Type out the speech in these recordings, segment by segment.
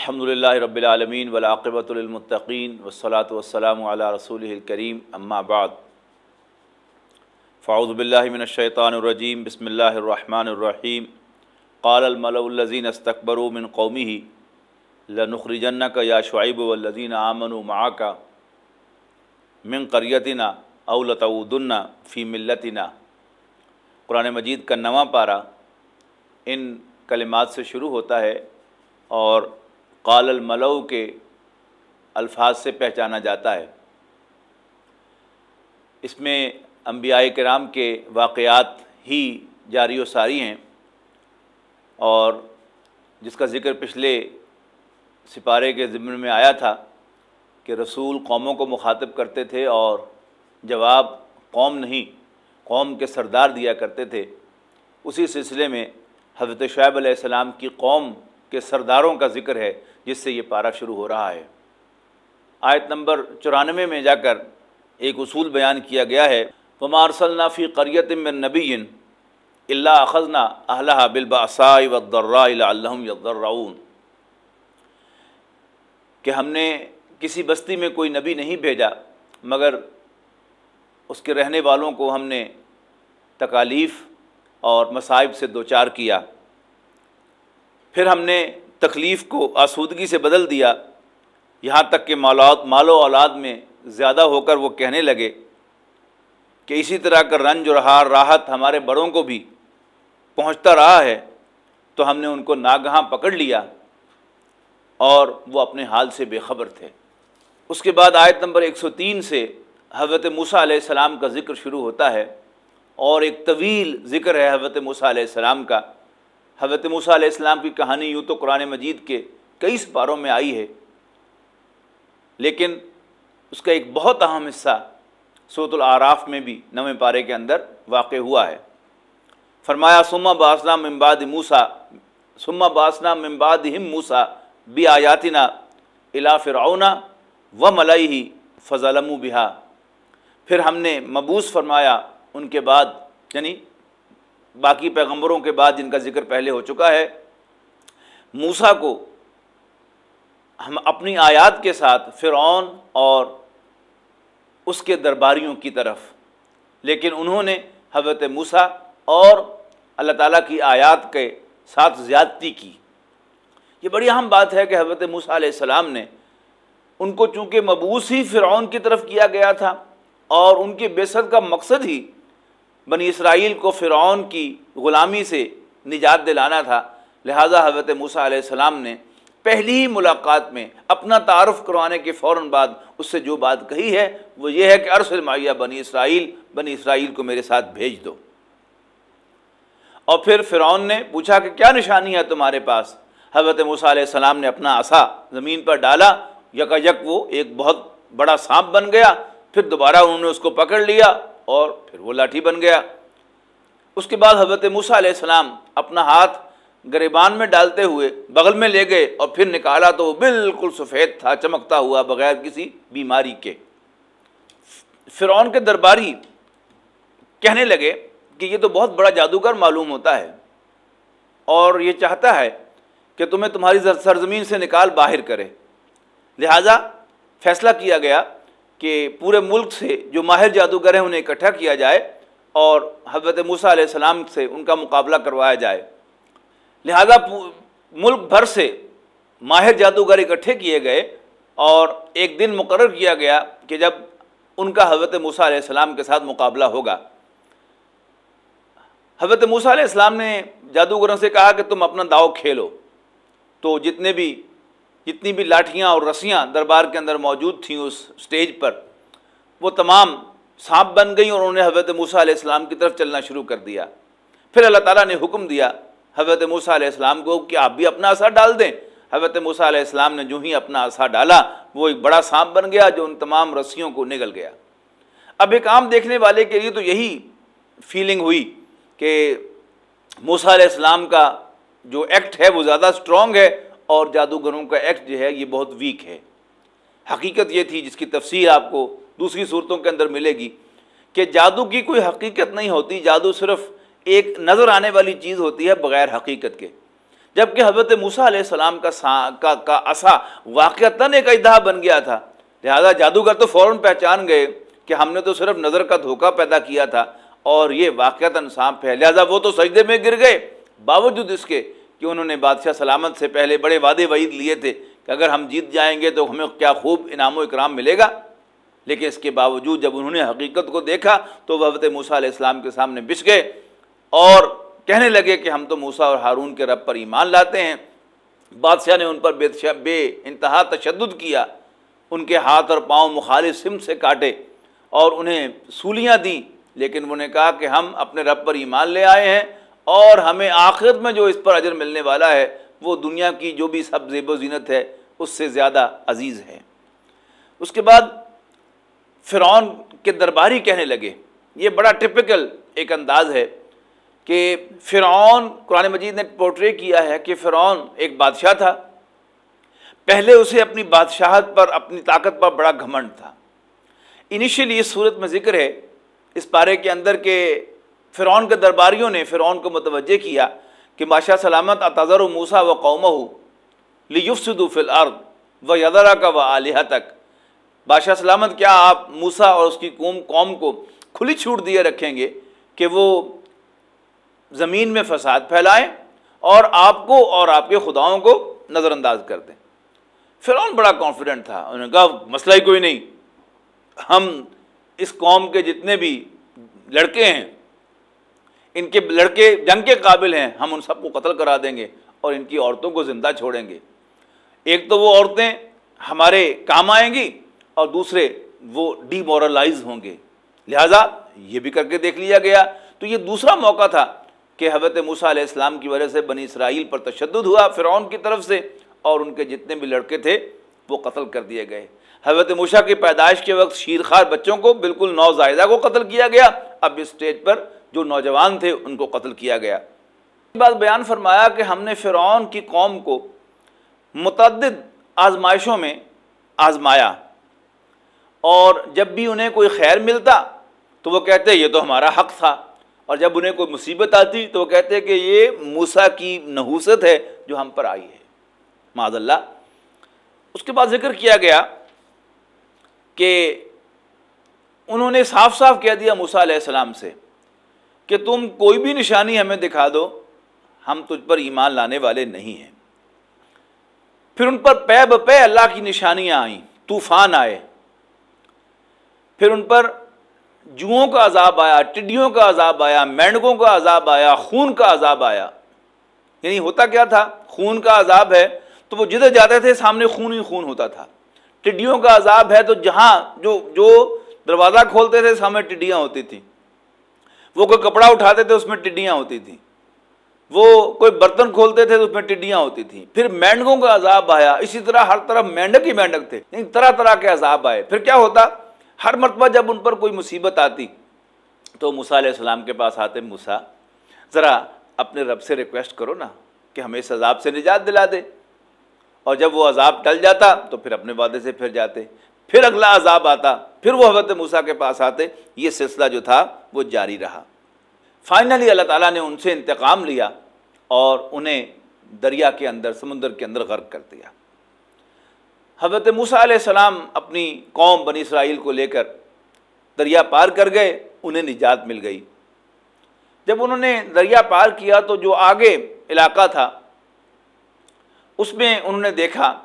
الحمد للہ رب العالمین ولاقبۃ للمتقین والصلاة والسلام علی رسول الکریم، اما بعد۔ فاعوذ باللہ من الشیطان الرجیم، بسم اللہ الرحمن الرحیم۔ قال الملأ الذین استکبروا من قومه لنخرجنک یا شعیب والذین آمنوا معک من قریتنا او لتعودن فی ملتنا۔ قرآن مجید کا نواں پارہ ان کلمات سے شروع ہوتا ہے اور قال الملو کے الفاظ سے پہچانا جاتا ہے۔ اس میں انبیاء کرام کے واقعات ہی جاری و ساری ہیں اور جس کا ذکر پچھلے سپارے کے ضمن میں آیا تھا کہ رسول قوموں کو مخاطب کرتے تھے اور جواب قوم نہیں، قوم کے سردار دیا کرتے تھے۔ اسی سلسلے میں حضرت شعیب علیہ السلام کی قوم کے سرداروں کا ذکر ہے۔ جس سے یہ پارہ شروع ہو رہا ہے۔ آیت نمبر چورانوے میں جا کر ایک اصول بیان کیا گیا ہے۔ ومارسل فی قریت من نبی اللہ اخذنا اہلہ بالباسا ودرا الم یدرعون کہ ہم نے کسی بستی میں کوئی نبی نہیں بھیجا، مگر اس کے رہنے والوں کو ہم نے تکالیف اور مصائب سے دوچار کیا۔ پھر ہم نے تکلیف کو آسودگی سے بدل دیا، یہاں تک کہ مالات مال و اولاد میں زیادہ ہو کر وہ کہنے لگے کہ اسی طرح کا رنج اور ہار، راحت ہمارے بڑوں کو بھی پہنچتا رہا ہے، تو ہم نے ان کو ناگہاں پکڑ لیا اور وہ اپنے حال سے بے خبر تھے۔ اس کے بعد آیت نمبر ایک سو تین سے حضرت موسیٰ علیہ السلام کا ذکر شروع ہوتا ہے اور ایک طویل ذکر ہے حضرت موسیٰ علیہ السلام کا۔ حضرت موسیٰ علیہ السلام کی کہانی یوں تو قرآن مجید کے کئی سپاروں میں آئی ہے، لیکن اس کا ایک بہت اہم حصہ صوت العراف میں بھی نویں پارے کے اندر واقع ہوا ہے۔ فرمایا سما باسنا ممباد موسا سما باسنا ممباد ہم موسا بی آیاتنا الا فرعونا و ملائی ہی فضلم بہا۔ پھر ہم نے مبوس فرمایا ان کے بعد یعنی باقی پیغمبروں کے بعد جن کا ذکر پہلے ہو چکا ہے موسا کو ہم اپنی آیات کے ساتھ فرعون اور اس کے درباریوں کی طرف۔ لیکن انہوں نے حضرت موسا اور اللہ تعالیٰ کی آیات کے ساتھ زیادتی کی۔ یہ بڑی اہم بات ہے کہ حضرت موسیٰ علیہ السلام نے ان کو چونکہ مبوس ہی فرعون کی طرف کیا گیا تھا اور ان کی بیست کا مقصد ہی بنی اسرائیل کو فرعون کی غلامی سے نجات دلانا تھا۔ لہٰذا حضرت موسیٰ علیہ السلام نے پہلی ہی ملاقات میں اپنا تعارف کروانے کے فوراً بعد اس سے جو بات کہی ہے، وہ یہ ہے کہ ارسل معیہ بنی اسرائیل بنی اسرائیل کو میرے ساتھ بھیج دو۔ اور پھر فرعون نے پوچھا کہ کیا نشانی ہے تمہارے پاس؟ حضرت موسیٰ علیہ السلام نے اپنا عصا زمین پر ڈالا۔ یکا یک وہ ایک بہت بڑا سانپ بن گیا۔ پھر دوبارہ انہوں نے اس کو پکڑ لیا۔ اور پھر وہ لاٹھی بن گیا۔ اس کے بعد حضرت موسیٰ علیہ السلام اپنا ہاتھ گریبان میں ڈالتے ہوئے بغل میں لے گئے اور پھر نکالا تو وہ بالکل سفید تھا، چمکتا ہوا بغیر کسی بیماری کے۔ فرعون کے درباری کہنے لگے کہ یہ تو بہت بڑا جادوگر معلوم ہوتا ہے اور یہ چاہتا ہے کہ تمہیں تمہاری سرزمین سے نکال باہر کرے۔ لہٰذا فیصلہ کیا گیا کہ پورے ملک سے جو ماہر جادوگر ہیں انہیں اکٹھا کیا جائے اور حضرت موسیٰ علیہ السلام سے ان کا مقابلہ کروایا جائے۔ لہذا ملک بھر سے ماہر جادوگر اکٹھے کیے گئے اور ایک دن مقرر کیا گیا کہ جب ان کا حضرت موسیٰ علیہ السلام کے ساتھ مقابلہ ہوگا۔ حضرت موسیٰ علیہ السلام نے جادوگروں سے کہا کہ تم اپنا داؤ کھیلو۔ تو جتنے بھی جتنی بھی لاٹھیاں اور رسیاں دربار کے اندر موجود تھیں اس سٹیج پر، وہ تمام سانپ بن گئیں اور انہوں نے حضرت موسیٰ علیہ السلام کی طرف چلنا شروع کر دیا۔ پھر اللہ تعالیٰ نے حکم دیا، حضرت موسیٰ علیہ السلام کو کہ آپ بھی اپنا اثر ڈال دیں۔ حضرت موسیٰ علیہ السلام نے جو ہی اپنا عصا ڈالا، وہ ایک بڑا سانپ بن گیا جو ان تمام رسیوں کو نگل گیا۔ اب ایک عام دیکھنے والے کے لیے تو یہی فیلنگ ہوئی کہ موسیٰ علیہ السلام کا جو ایکٹ ہے وہ زیادہ اسٹرانگ ہے۔ اور جادوگروں کا ایکٹ جو ہے یہ بہت ویک ہے۔ حقیقت یہ تھی جس کی تفصیل آپ کو دوسری صورتوں کے اندر ملے گی کہ جادو کی کوئی حقیقت نہیں ہوتی، جادو صرف ایک نظر آنے والی چیز ہوتی ہے بغیر حقیقت کے۔ جبکہ حضرت موسیٰ علیہ السلام کا کا کا عصا واقعتاً ایک اجدہ بن گیا تھا۔ لہذا جادوگر تو فوراً پہچان گئے کہ ہم نے تو صرف نظر کا دھوکہ پیدا کیا تھا اور یہ واقعتاً سانپ ہے۔ لہذا وہ تو سجدے میں گر گئے، باوجود اس کے کہ انہوں نے بادشاہ سلامت سے پہلے بڑے وعدے وعید لیے تھے کہ اگر ہم جیت جائیں گے تو ہمیں کیا خوب انعام و اکرام ملے گا؟ لیکن اس کے باوجود جب انہوں نے حقیقت کو دیکھا تو وہ حضرت موسیٰ علیہ السلام کے سامنے بچ گئے اور کہنے لگے کہ ہم تو موسیٰ اور ہارون کے رب پر ایمان لاتے ہیں۔ بادشاہ نے ان پر بے بے انتہا تشدد کیا، ان کے ہاتھ اور پاؤں مخالف سم سے کاٹے اور انہیں سولیاں دیں، لیکن انہوں نے کہا کہ ہم اپنے رب پر ایمان لے آئے ہیں۔ اور ہمیں آخرت میں جو اس پر اجر ملنے والا ہے، وہ دنیا کی جو بھی سب زیب و زینت ہے، اس سے زیادہ عزیز ہے۔ اس کے بعد فرعون کے درباری کہنے لگے۔ یہ بڑا ٹپکل ایک انداز ہے کہ فرعون، قرآن مجید نے پورٹری کیا ہے کہ فرعون ایک بادشاہ تھا۔ پہلے اسے اپنی بادشاہت پر، اپنی طاقت پر بڑا گھمنڈ تھا۔ انیشلی اس صورت میں ذکر ہے، اس پارے کے اندر کے فرعون کے درباریوں نے فرعون کو متوجہ کیا کہ بادشاہ سلامت اتظر و موسا و قوم ہو لیفسد فی الارض و یدرا کا و علیہ تک بادشاہ سلامت، کیا آپ موسا اور اس کی قوم قوم کو کھلی چھوٹ دیے رکھیں گے کہ وہ زمین میں فساد پھیلائیں اور آپ کو اور آپ کے خداؤں کو نظر انداز کر دیں؟ فرعون بڑا کانفیڈنٹ تھا۔ انہوں نے کہا، مسئلہ ہی کوئی نہیں۔ ہم اس قوم کے جتنے بھی لڑکے ہیں ان کے لڑکے جنگ کے قابل ہیں، ہم ان سب کو قتل کرا دیں گے اور ان کی عورتوں کو زندہ چھوڑیں گے۔ ایک تو وہ عورتیں ہمارے کام آئیں گی اور دوسرے وہ ڈی مورلائز ہوں گے۔ لہٰذا یہ بھی کر کے دیکھ لیا گیا۔ تو یہ دوسرا موقع تھا کہ حضرت موسیٰ علیہ السلام کی وجہ سے بنی اسرائیل پر تشدد ہوا فرعون کی طرف سے اور ان کے جتنے بھی لڑکے تھے وہ قتل کر دیے گئے۔ حضرت موسیٰ کی پیدائش کے وقت شیرخوار بچوں کو بالکل نوزائیدہ کو قتل کیا گیا۔ اب اس اسٹیج پر جو نوجوان تھے ان کو قتل کیا گیا۔ بات بیان فرمایا کہ ہم نے فرعون کی قوم کو متعدد آزمائشوں میں آزمایا۔ اور جب بھی انہیں کوئی خیر ملتا تو وہ کہتے یہ تو ہمارا حق تھا۔ اور جب انہیں کوئی مصیبت آتی تو وہ کہتے کہ یہ موسا کی نحوست ہے جو ہم پر آئی ہے۔ معذ اللہ اس کے بعد ذکر کیا گیا کہ انہوں نے صاف صاف کہہ دیا موسا علیہ السلام سے۔ کہ تم کوئی بھی نشانی ہمیں دکھا دو، ہم تجھ پر ایمان لانے والے نہیں ہیں۔ پھر ان پر پے بے اللہ کی نشانیاں آئیں، طوفان آئے۔ پھر ان پر جوؤں کا عذاب آیا، ٹڈیوں کا عذاب آیا، مینڈکوں کا عذاب آیا، خون کا عذاب آیا۔ یعنی ہوتا کیا تھا؟ خون کا عذاب ہے تو وہ جدھر جاتے تھے سامنے خون ہی خون ہوتا تھا۔ ٹڈیوں کا عذاب ہے تو جہاں جو جو دروازہ کھولتے تھے سامنے ٹڈیاں ہوتی تھیں۔ وہ کوئی کپڑا اٹھاتے تھے اس میں ٹڈیاں ہوتی تھیں۔ وہ کوئی برتن کھولتے تھے تو اس میں ٹڈیاں ہوتی تھیں۔ پھر مینڈکوں کا عذاب آیا۔ اسی طرح ہر طرف مینڈک ہی مینڈک تھے۔ یعنی طرح طرح کے عذاب آئے۔ پھر کیا ہوتا؟ ہر مرتبہ جب ان پر کوئی مصیبت آتی تو موسا علیہ السلام کے پاس آتے موسا ذرا اپنے رب سے ریکویسٹ کرو نا کہ ہمیں اس عذاب سے نجات دلا دے۔ اور جب وہ عذاب ٹل جاتا تو پھر اپنے وعدے سے پھر جاتے۔ پھر اگلا عذاب آتا، پھر وہ حضرت موسا کے پاس آتے، یہ سلسلہ جو تھا وہ جاری رہا۔ فائنلی اللہ تعالیٰ نے ان سے انتقام لیا اور انہیں دریا کے اندر، سمندر کے اندر غرق کر دیا۔ حضرت موسیٰ علیہ السلام اپنی قوم بنی اسرائیل کو لے کر دریا پار کر گئے، انہیں نجات مل گئی۔ جب انہوں نے دریا پار کیا تو جو آگے علاقہ تھا، اس میں انہوں نے دیکھا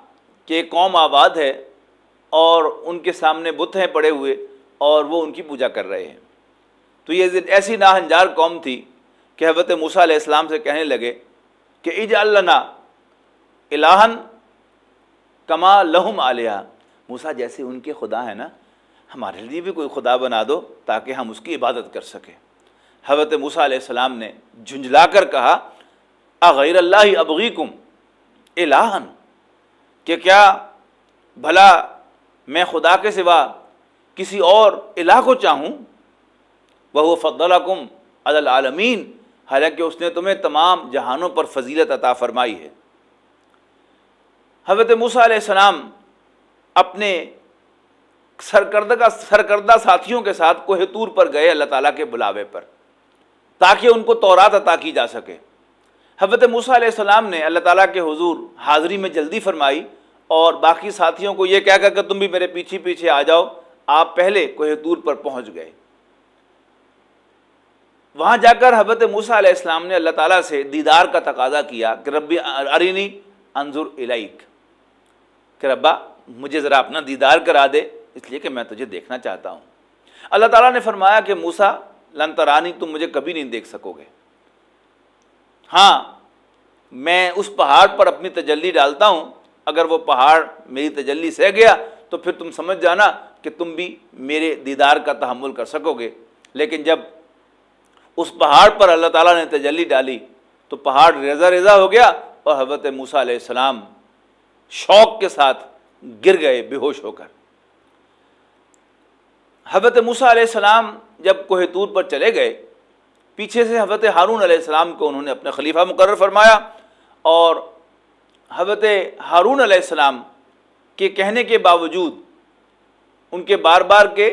کہ ایک قوم آباد ہے۔ اور ان کے سامنے بت ہیں پڑے ہوئے اور وہ ان کی پوجا کر رہے ہیں۔ تو یہ ایسی ناہنجار قوم تھی کہ حضرت موسیٰ علیہ السلام سے کہنے لگے کہ اج اللہ الہن کما لہم علیہ موسا جیسے ان کے خدا ہیں نا، ہمارے لیے بھی کوئی خدا بنا دو تاکہ ہم اس کی عبادت کر سکیں۔ حضرت موسیٰ علیہ السلام نے جھنجلا کر کہا، اغیر اللہ ابغیکم الہن کہ کیا بھلا میں خدا کے سوا کسی اور الہ کو چاہوں وہ فضل کم عالمین حالانکہ اس نے تمہیں تمام جہانوں پر فضیلت عطا فرمائی ہے۔ حضرت موسیٰ علیہ السلام اپنے سرکردہ سرکردہ ساتھیوں کے ساتھ کوہ طور پر گئے اللہ تعالیٰ کے بلاوے پر، تاکہ ان کو تورات عطا کی جا سکے۔ حضرت موسیٰ علیہ السلام نے اللہ تعالیٰ کے حضور حاضری میں جلدی فرمائی اور باقی ساتھیوں کو یہ کہہ کر کہ تم بھی میرے پیچھے پیچھے آ جاؤ، آپ پہلے کوہ طور پر پہنچ گئے۔ وہاں جا کر حضرت موسیٰ علیہ السلام نے اللہ تعالیٰ سے دیدار کا تقاضا کیا کہ ربی ارینی انظر الیک۔ کہ ربا، مجھے ذرا اپنا دیدار کرا دے، اس لیے کہ میں تجھے دیکھنا چاہتا ہوں۔ اللہ تعالیٰ نے فرمایا کہ موسا لنترانی تم مجھے کبھی نہیں دیکھ سکو گے۔ ہاں میں اس پہاڑ پر اپنی تجلی ڈالتا ہوں اگر وہ پہاڑ میری تجلی سہ گیا تو پھر تم سمجھ جانا کہ تم بھی میرے دیدار کا تحمل کر سکو گے۔ لیکن جب اس پہاڑ پر اللہ تعالیٰ نے تجلی ڈالی تو پہاڑ ریزا ریزا ہو گیا اور حضرت موسیٰ علیہ السلام شوق کے ساتھ گر گئے بے ہوش ہو کر۔ حضرت موسیٰ علیہ السلام جب کوہ طور پر چلے گئے، پیچھے سے حضرت ہارون علیہ السلام کو انہوں نے اپنے خلیفہ مقرر فرمایا اور حضرت ہارون علیہ السلام کے کہنے کے باوجود، ان کے بار بار کے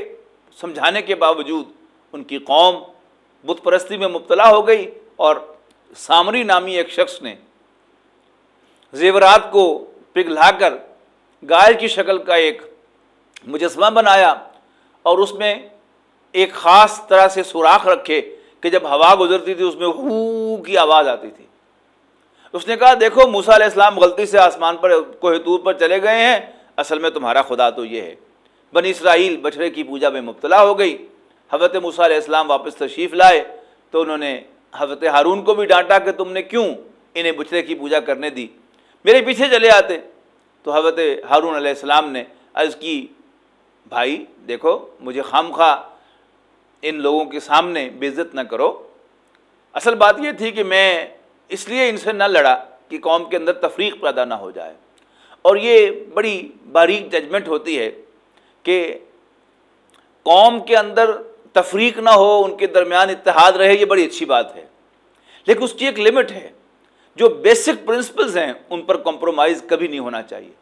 سمجھانے کے باوجود ان کی قوم بت پرستی میں مبتلا ہو گئی اور سامری نامی ایک شخص نے زیورات کو پگھلا کر گائے کی شکل کا ایک مجسمہ بنایا اور اس میں ایک خاص طرح سے سوراخ رکھے کہ جب ہوا گزرتی تھی، اس میں ہو کی آواز آتی تھی۔ اس نے کہا، دیکھو موسا علیہ السلام غلطی سے آسمان پر، کوہ طور پر چلے گئے ہیں، اصل میں تمہارا خدا تو یہ ہے۔ بنی اسرائیل بچڑے کی پوجا میں مبتلا ہو گئی۔ حضرت موسیٰ علیہ السلام واپس تشریف لائے۔ تو انہوں نے حضرت ہارون کو بھی ڈانٹا کہ تم نے کیوں انہیں بچھڑے کی پوجا کرنے دی؟ میرے پیچھے چلے آتے۔ تو حضرت ہارون علیہ السلام نے عرض کی، بھائی، دیکھو، مجھے خام خواہ ان لوگوں کے سامنے بے عزت نہ کرو۔ اصل بات یہ تھی کہ میں اس لیے ان سے نہ لڑا کہ قوم کے اندر تفریق پیدا نہ ہو جائے۔ اور یہ بڑی باریک ججمنٹ ہوتی ہے کہ قوم کے اندر تفریق نہ ہو، ان کے درمیان اتحاد رہے، یہ بڑی اچھی بات ہے۔ لیکن اس کی ایک لمٹ ہے۔ جو بیسک پرنسپلز ہیں، ان پر کمپرومائز کبھی نہیں ہونا چاہیے۔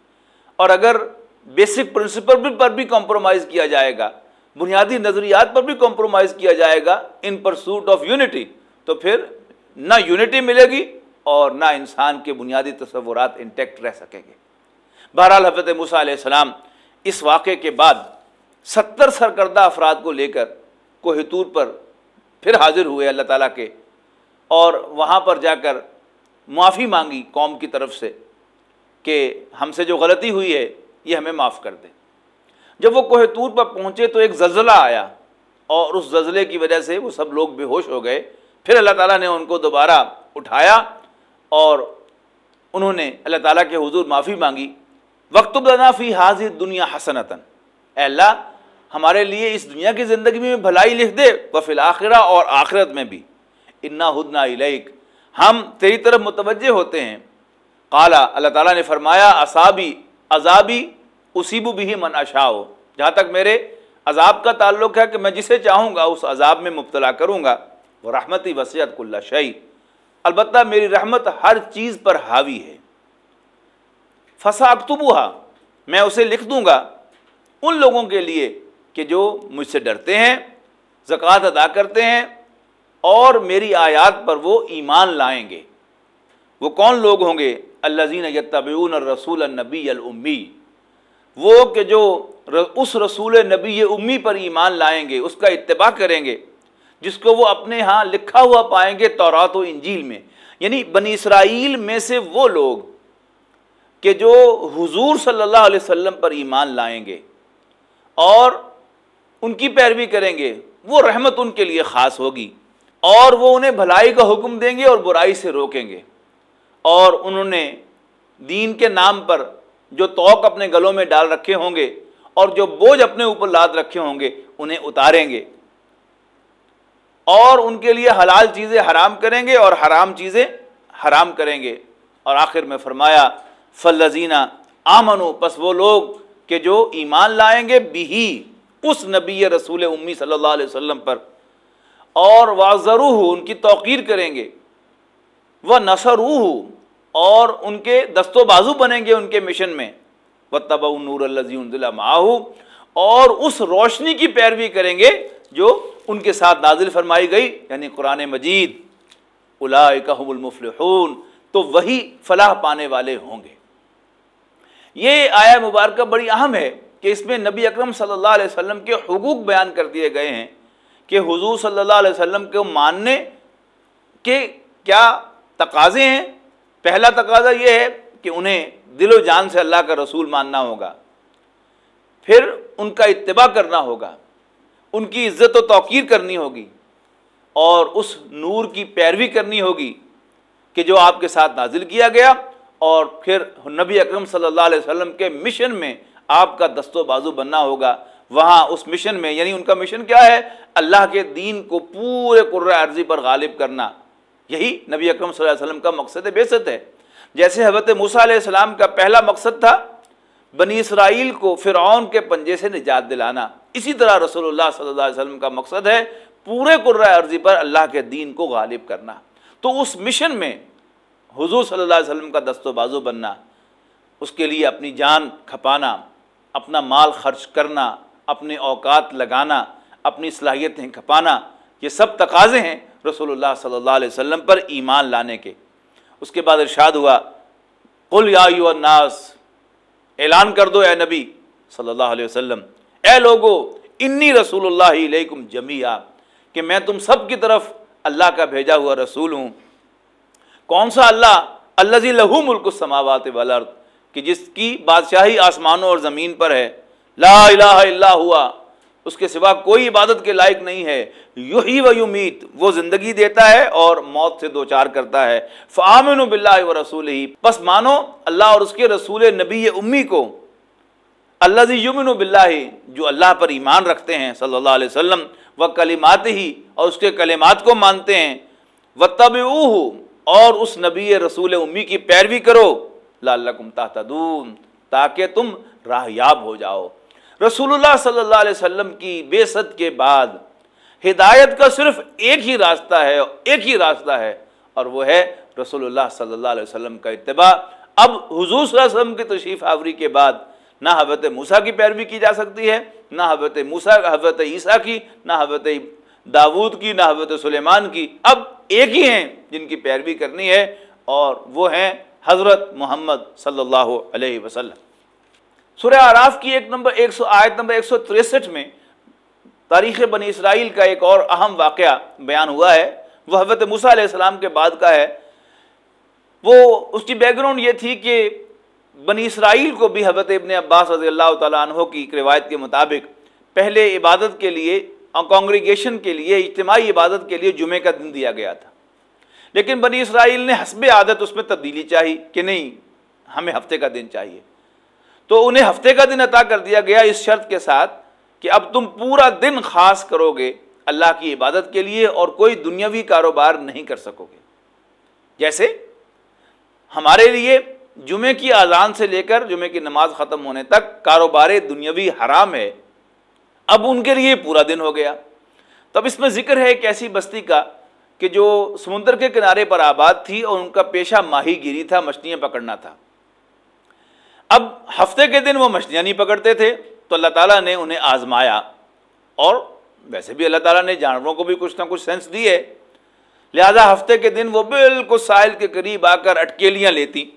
اور اگر بیسک پرنسپل پر بھی کمپرومائز کیا جائے گا، بنیادی نظریات پر بھی کمپرومائز کیا جائے گا، in pursuit of unity تو پھر نہ یونٹی ملے گی اور نہ انسان کے بنیادی تصورات انٹیکٹ رہ سکیں گے۔ بہرحال حفظ موسیٰ علیہ السلام اس واقعے کے بعد ستر سرکردہ افراد کو لے کر کوہ طور پر پھر حاضر ہوئے اللہ تعالیٰ کے اور وہاں پر جا کر معافی مانگی قوم کی طرف سے کہ ہم سے جو غلطی ہوئی ہے یہ ہمیں معاف کر دیں۔ جب وہ کوہ طور پر پہنچے تو ایک زلزلہ آیا اور اس زلزلے کی وجہ سے وہ سب لوگ بے ہوش ہو گئے۔ پھر اللہ تعالیٰ نے ان کو دوبارہ اٹھایا اور انہوں نے اللہ تعالیٰ کے حضور معافی مانگی۔ وقت فی حاضر دنیا حسنتاً اے اللہ، ہمارے لیے اس دنیا کی زندگی میں بھلائی لکھ دے وفی الآخرہ اور آخرت میں بھی۔ انا ہدنا الیک ہم تیری طرف متوجہ ہوتے ہیں۔ قالا اللہ تعالیٰ نے فرمایا اصابی عذابی اسیب بھی من اشاؤ جہاں تک میرے عذاب کا تعلق ہے کہ میں جسے چاہوں گا، اس عذاب میں مبتلا کروں گا۔ وہ رحمتی وسیعت کلّہ شعی البتہ میری رحمت ہر چیز پر حاوی ہے۔ فسا اکتبوہا میں اسے لکھ دوں گا ان لوگوں کے لیے کہ جو مجھ سے ڈرتے ہیں، زکوٰۃ ادا کرتے ہیں اور میری آیات پر وہ ایمان لائیں گے۔ وہ کون لوگ ہوں گے؟ اللہ زین یتبعون الرسول النبی الامی۔ وہ کہ جو اس رسول نبی امی پر ایمان لائیں گے، اس کا اتباع کریں گے۔ جس کو وہ اپنے ہاں لکھا ہوا پائیں گے تورات و انجیل میں۔ یعنی بنی اسرائیل میں سے وہ لوگ کہ جو حضور صلی اللہ علیہ وسلم پر ایمان لائیں گے اور ان کی پیروی کریں گے، وہ رحمت ان کے لیے خاص ہوگی اور وہ انہیں بھلائی کا حکم دیں گے اور برائی سے روکیں گے۔ اور انہوں نے دین کے نام پر جو توق اپنے گلوں میں ڈال رکھے ہوں گے اور جو بوجھ اپنے اوپر لاد رکھے ہوں گے، انہیں اتاریں گے۔ اور ان کے لیے حلال چیزیں حرام کریں گے اور حرام چیزیں حرام کریں گے۔ اور آخر میں فرمایا فلزینہ آمنو پس وہ لوگ کہ جو ایمان لائیں گے بھی اس نبی رسول امی صلی اللہ علیہ وسلم پر۔ اور واضر ان کی توقیر کریں گے۔ وہ نثر اور ان کے دست و بازو بنیں گے ان کے مشن میں۔ و تب نور اللہ ماہو اور اس روشنی کی پیروی کریں گے جو ان کے ساتھ نازل فرمائی گئی یعنی قرآن مجید الاحم المفلحون، تو وہی فلاح پانے والے ہوں گے۔ یہ آیا مبارکہ بڑی اہم ہے کہ اس میں نبی اکرم صلی اللہ علیہ وسلم کے حقوق بیان کر دیے گئے ہیں کہ حضور صلی اللہ علیہ وسلم کو ماننے کے کیا تقاضے ہیں۔ پہلا تقاضا یہ ہے کہ انہیں دل و جان سے اللہ کا رسول ماننا ہوگا، پھر ان کا اتباع کرنا ہوگا۔ ان کی عزت و توقیر کرنی ہوگی اور اس نور کی پیروی کرنی ہوگی کہ جو آپ کے ساتھ نازل کیا گیا اور پھر نبی اکرم صلی اللہ علیہ وسلم کے مشن میں آپ کا دست و بازو بننا ہوگا۔ وہاں اس مشن میں یعنی ان کا مشن کیا ہے؟ اللہ کے دین کو پورے قرآ عرضی پر غالب کرنا۔ یہی نبی اکرم صلی اللہ علیہ وسلم کا مقصد بیست ہے۔ جیسے حضرت موسیٰ علیہ السلام کا پہلا مقصد تھا بنی اسرائیل کو فرعون کے پنجے سے نجات دلانا۔ اسی طرح رسول اللہ صلی اللہ علیہ وسلم کا مقصد ہے پورے قرآ عرضی پر اللہ کے دین کو غالب کرنا۔ تو اس مشن میں حضور صلی اللہ علیہ وسلم کا دست و بازو بننا، اس کے لیے اپنی جان کھپانا، اپنا مال خرچ کرنا، اپنے اوقات لگانا، اپنی صلاحیتیں کھپانا، یہ سب تقاضے ہیں رسول اللہ صلی اللہ علیہ وسلم پر ایمان لانے کے۔ اس کے بعد ارشاد ہوا، قل یا الناس اعلان کر دو اے نبی صلی اللہ علیہ وسلم۔ اے لوگو، انی رسول اللہ علیکم جمیا کہ میں تم سب کی طرف اللہ کا بھیجا ہوا رسول ہوں۔ کون سا اللہ؟ اللہ لہو ملک السماوات والارض، کہ جس کی بادشاہی آسمانوں اور زمین پر ہے۔ لا الہ الا ہوا۔ اس کے سوا کوئی عبادت کے لائق نہیں ہے۔ یوہی و یمیت، وہ زندگی دیتا ہے اور موت سے دوچار کرتا ہے۔ فآمنوا باللہ و رسول ہی پس مانو اللہ اور اس کے رسول نبی امی کو۔ اللہ زی یمن باللہ، جو اللہ پر ایمان رکھتے ہیں صلی اللہ علیہ وسلم وہ کلمات ہی اور اس کے کلمات کو مانتے ہیں۔ و تب اور اس نبی رسول امی کی پیروی کرو۔ لعلکم تحتدون تاکہ تم راہیاب ہو جاؤ۔ رسول اللہ صلی اللہ علیہ وسلم کی بے ست کے بعد ہدایت کا صرف ایک ہی راستہ ہے، ایک ہی راستہ ہے، اور وہ ہے رسول اللہ صلی اللہ علیہ وسلم کا اتباع۔ اب حضور صلی اللہ علیہ وسلم کی تشریف آوری کے بعد نہ حضرت موسیٰ کی پیروی کی جا سکتی ہے، نہ حضرت موسیٰ، حضرت عیسیٰ کی، نہ حضرت داود کی، نہ حضرت سلیمان کی۔ اب ایک ہی ہیں جن کی پیروی کرنی ہے، اور وہ ہیں حضرت محمد صلی اللہ علیہ وسلم۔ سورہ آراف کی ایک نمبر ایک سو آیت نمبر ایک سو تریسٹھ میں تاریخ بنی اسرائیل کا ایک اور اہم واقعہ بیان ہوا ہے۔ وہ حضرت موسیٰ علیہ السلام کے بعد کا ہے۔ وہ اس کی بیک گراؤنڈ یہ تھی کہ بنی اسرائیل کو بھی حضرت ابن عباس رضی اللہ تعالیٰ عنہ کی ایک روایت کے مطابق پہلے عبادت کے لیے کانگریگیشن کے لیے، اجتماعی عبادت کے لیے جمعے کا دن دیا گیا تھا۔ لیکن بنی اسرائیل نے حسب عادت اس میں تبدیلی چاہی کہ نہیں، ہمیں ہفتے کا دن چاہیے۔ تو انہیں ہفتے کا دن عطا کر دیا گیا اس شرط کے ساتھ کہ اب تم پورا دن خاص کرو گے اللہ کی عبادت کے لیے اور کوئی دنیاوی کاروبار نہیں کر سکو گے۔ جیسے ہمارے لیے جمعے کی اذان سے لے کر جمعے کی نماز ختم ہونے تک کاروبار دنیاوی حرام ہے۔ اب ان کے لیے پورا دن ہو گیا۔ تب اس میں ذکر ہے ایک ایسی بستی کا کہ جو سمندر کے کنارے پر آباد تھی اور ان کا پیشہ ماہی گیری تھا، مچھلیاں پکڑنا تھا۔ اب ہفتے کے دن وہ مچھلیاں نہیں پکڑتے تھے، تو اللہ تعالیٰ نے انہیں آزمایا۔ اور ویسے بھی اللہ تعالیٰ نے جانوروں کو بھی کچھ نہ کچھ سینس دی ہے۔ لہذا ہفتے کے دن وہ بالکل ساحل کے قریب آ کر اٹکیلیاں لیتی،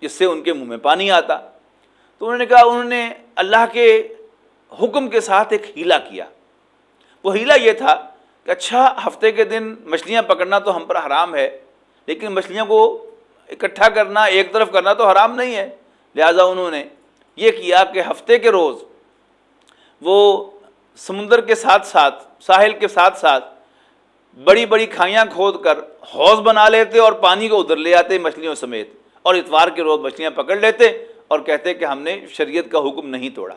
جس سے ان کے منہ میں پانی آتا۔ تو انہوں نے کہا، انہوں نے اللہ کے حکم کے ساتھ ایک ہیلا کیا۔ وہ ہیلا یہ تھا کہ اچھا ہفتے کے دن مچھلیاں پکڑنا تو ہم پر حرام ہے، لیکن مچھلیوں کو اکٹھا کرنا، ایک طرف کرنا تو حرام نہیں ہے۔ لہٰذا انہوں نے یہ کیا کہ ہفتے کے روز وہ سمندر کے ساتھ ساتھ، ساحل کے ساتھ ساتھ بڑی بڑی کھائیاں کھود کر حوض بنا لیتے اور پانی کو ادھر لے آتے مچھلیوں سمیت، اور اتوار کے روز مچھلیاں پکڑ لیتے اور کہتے کہ ہم نے شریعت کا حکم نہیں توڑا۔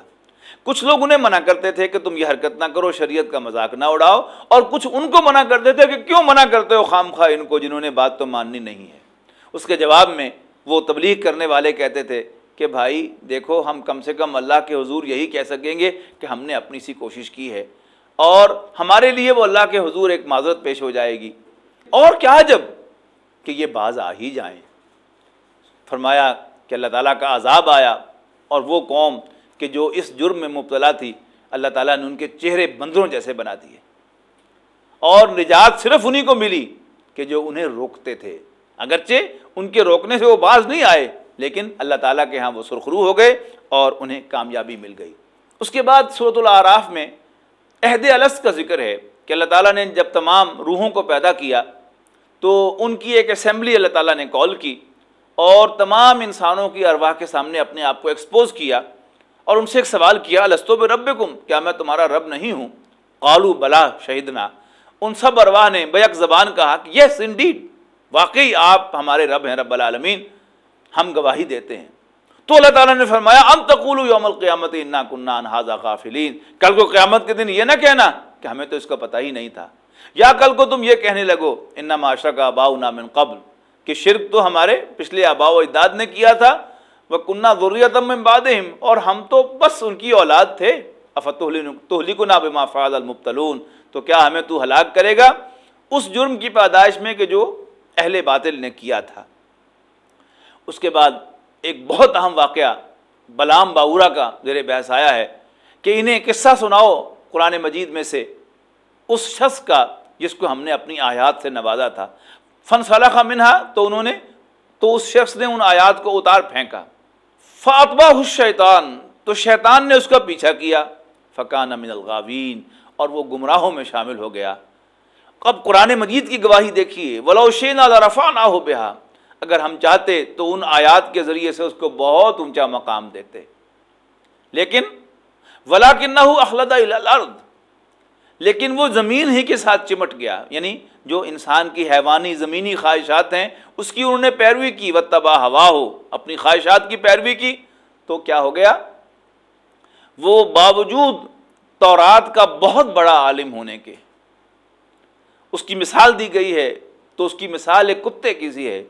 کچھ لوگ انہیں منع کرتے تھے کہ تم یہ حرکت نہ کرو، شریعت کا مذاق نہ اڑاؤ، اور کچھ ان کو منع کرتے تھے کہ کیوں منع کرتے ہو خام خواہ ان کو جنہوں نے بات تو ماننی نہیں ہے۔ اس کے جواب میں وہ تبلیغ کرنے والے کہتے تھے کہ بھائی دیکھو ہم کم سے کم اللہ کے حضور یہی کہہ سکیں گے کہ ہم نے اپنی سی کوشش کی ہے اور ہمارے لیے وہ اللہ کے حضور ایک معذرت پیش ہو جائے گی۔ اور کیا جبکہ یہ باز آ ہی جائیں۔ فرمایا کہ اللہ تعالیٰ کا عذاب آیا اور وہ قوم کہ جو اس جرم میں مبتلا تھی، اللہ تعالیٰ نے ان کے چہرے بندروں جیسے بنا دیے۔ اور نجات صرف انہی کو ملی کہ جو انہیں روکتے تھے۔ اگرچہ ان کے روکنے سے وہ باز نہیں آئے لیکن اللہ تعالیٰ کے ہاں وہ سرخرو ہو گئے اور انہیں کامیابی مل گئی۔ اس کے بعد صورت العراف میں عہد الس کا ذکر ہے کہ اللہ تعالیٰ نے جب تمام روحوں کو پیدا کیا تو ان کی ایک اسمبلی اللہ تعالیٰ نے کال کی اور تمام انسانوں کی ارواح کے سامنے اپنے آپ کو ایکسپوز کیا اور ان سے ایک سوال کیا لستو بے رب کیا میں تمہارا رب نہیں ہوں؟ قالو، بلا، شہیدنا۔ ان سب ارواح نے بیک زبان کہا کہ یس انڈیڈ واقعی آپ ہمارے رب ہیں، رب العالمین۔ ہم گواہی دیتے ہیں۔ تو اللہ تعالیٰ نے فرمایا، ام تقول یوم القیامت انا کنان حاضہ غافلین۔ کل کو قیامت کے دن یہ نہ کہنا کہ ہمیں تو اس کا پتہ ہی نہیں تھا۔ یا کل کو تم یہ کہنے لگو انا معاشرہ کا اباؤ من قبل۔ کہ شرک تو ہمارے پچھلے آبا و اجداد نے کیا تھا۔ وہ کنہ ضروریتم من بعدہم۔ اور ہم تو بس ان کی اولاد تھے۔ افتہلکنا بما فعل المبتلون۔ تو کیا ہمیں تو ہلاک کرے گا؟ اس جرم کی پیدائش میں کہ جو اہل باطل نے کیا تھا۔ اس کے بعد ایک بہت اہم واقعہ بلام باورا کا زیر بحث آیا ہے کہ انہیں قصہ سناؤ قرآن مجید میں سے۔ اس شخص کا جس کو ہم نے اپنی آیات سے نوازا تھا۔ فن صلاح منہا تو انہوں نے تو اس شخص نے ان آیات کو اتار پھینکا۔ فاطبہ حس تو شیطان نے اس کا پیچھا کیا۔ فقان من الغاوین، اور وہ گمراہوں میں شامل ہو گیا۔ اب قرآن مجید کی گواہی دیکھیے۔ ولوشین رفا نہ ہو بہا اگر ہم چاہتے تو ان آیات کے ذریعے سے اس کو بہت اونچا مقام دیتے۔ لیکن ولا کن اخلد الارض، لیکن وہ زمین ہی کے ساتھ چمٹ گیا۔ یعنی جو انسان کی حیوانی زمینی خواہشات ہیں، اس کی انہوں نے پیروی کی۔ و تباہ ہوا ہو اپنی خواہشات کی پیروی کی۔ تو کیا ہو گیا؟ وہ باوجود تورات کا بہت بڑا عالم ہونے کے۔ اس کی مثال دی گئی ہے، تو اس کی مثال ایک کتے کی سی ہے۔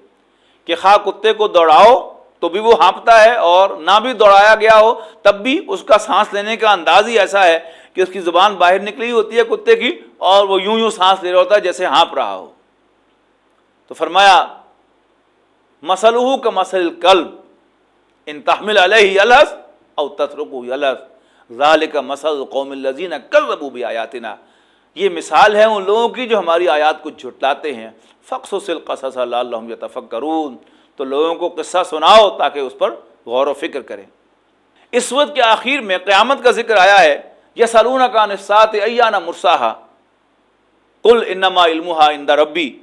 کہ خواہ کتے کو دوڑاؤ تو بھی وہ ہانپتا ہے اور نہ بھی دوڑایا گیا ہو تب بھی اس کا سانس لینے کا انداز ہی ایسا ہے کہ اس کی زبان باہر نکلی ہوتی ہے کتے کی اور وہ یوں یوں سانس لے رہا ہوتا ہے جیسے ہانپ رہا ہو۔ تو فرمایا مسلح کا مسل کلب ان تحمل علیہ الحس او تسرک الحس ظال کا مسل قوم الزین کل ربو بھی آیاتنا یہ مثال ہے ان لوگوں کی جو ہماری آیات کو جھٹلاتے ہیں۔ فخص و سل قصص اللہ تفق تو لوگوں کو قصہ سناؤ تاکہ اس پر غور و فکر کریں۔ اس وقت کے آخر میں قیامت کا ذکر آیا ہے۔ یہ سلون کا نسات ایانہ مرساہا۔ کل انما علم اندر ربی۔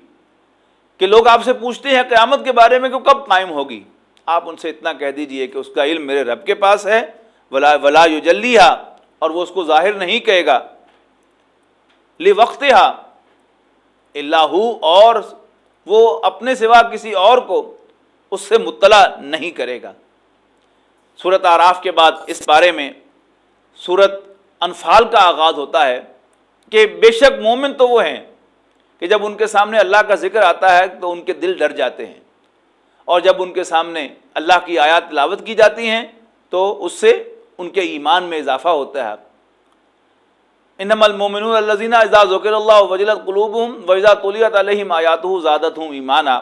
کہ لوگ آپ سے پوچھتے ہیں قیامت کے بارے میں کہ کب قائم ہوگی۔ آپ ان سے اتنا کہہ دیجیے کہ اس کا علم میرے رب کے پاس ہے۔ ولا ولا یو اور وہ اس کو ظاہر نہیں کہے گا۔ لی وقت اللہ اور وہ اپنے سوا کسی اور کو اس سے مطلع نہیں کرے گا۔ صورت آراف کے بعد اس بارے میں صورت انفال کا آغاز ہوتا ہے کہ بے شک مومن تو وہ ہیں کہ جب ان کے سامنے اللہ کا ذکر آتا ہے تو ان کے دل ڈر جاتے ہیں۔ اور جب ان کے سامنے اللہ کی آیات تلاوت کی جاتی ہیں تو اس سے ان کے ایمان میں اضافہ ہوتا ہے۔ انم المومنون الزینہ اذا ذکر اللہ وجلت قلوبہم وجزا طولیت علیہم آیاتہ زادتہم ایمانا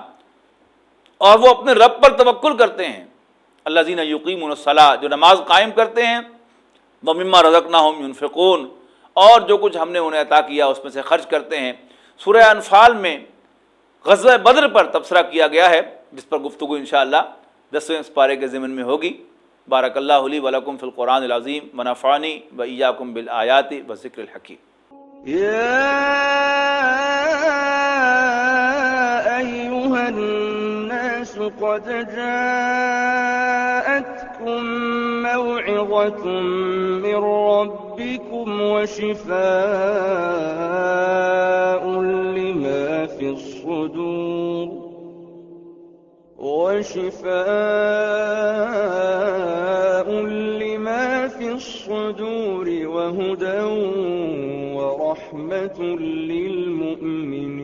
اور وہ اپنے رب پر توکل کرتے ہیں اللہ زینہ یقیم الصلاح جو نماز قائم کرتے ہیں وہ مما رزقناہم ينفقون اور جو کچھ ہم نے انہیں عطا کیا اس میں سے خرچ کرتے ہیں۔ سورہ انفال میں غزوہ بدر پر تبصرہ کیا گیا ہے، جس پر گفتگو انشاءاللہ دسویں پارے کے ضمن میں ہوگی۔ بارک اللہ علی ولکم فی القرآن العظیم منافانی و ایاکم بالآیات و ذکر الحکیم. يا أيها الناس قد جاءتكم موعظة من ربكم وشفاء لما في الصدور. وشفاء لما في الصدور وهدى ورحمة للمؤمنين